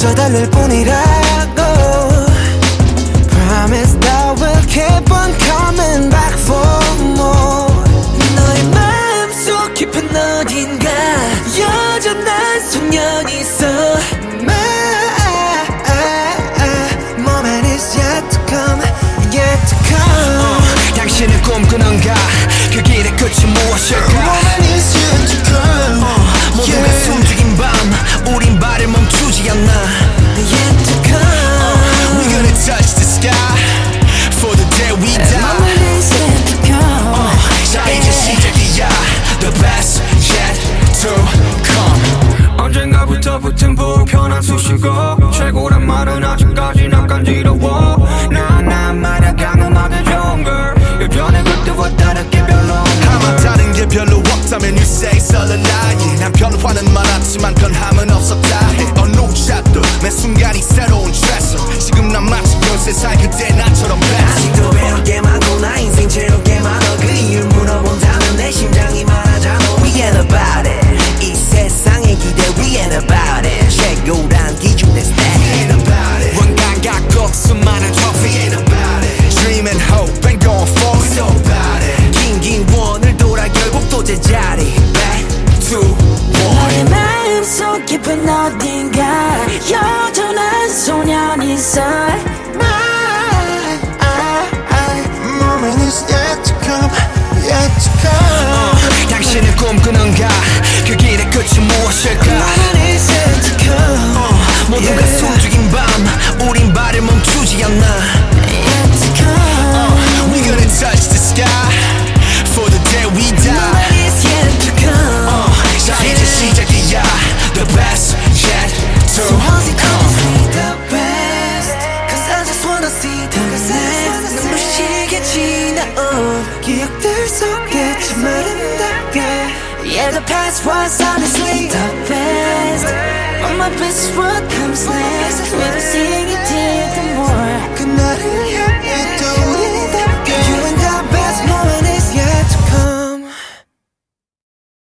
그저 달랠 뿐이라 언젠가부터 붙은 불편한 수식어. 최고란 말은 아직까지 난 간지러워. 나난 말야강 음악이 좋은 걸. 예전에 그때와 다르게 별로 아마 다른 게 별로 없다면 you say 썰을 lie 난 변화는 많았지만 변함은 없었다. 해 어느 샷도 매 순간이 새 To 너의 마음속 깊은 어딘가 여전한 소년 속에 참아름답게 Yeah the past was honestly the best All my best were times next. We're sing it did the more 그날을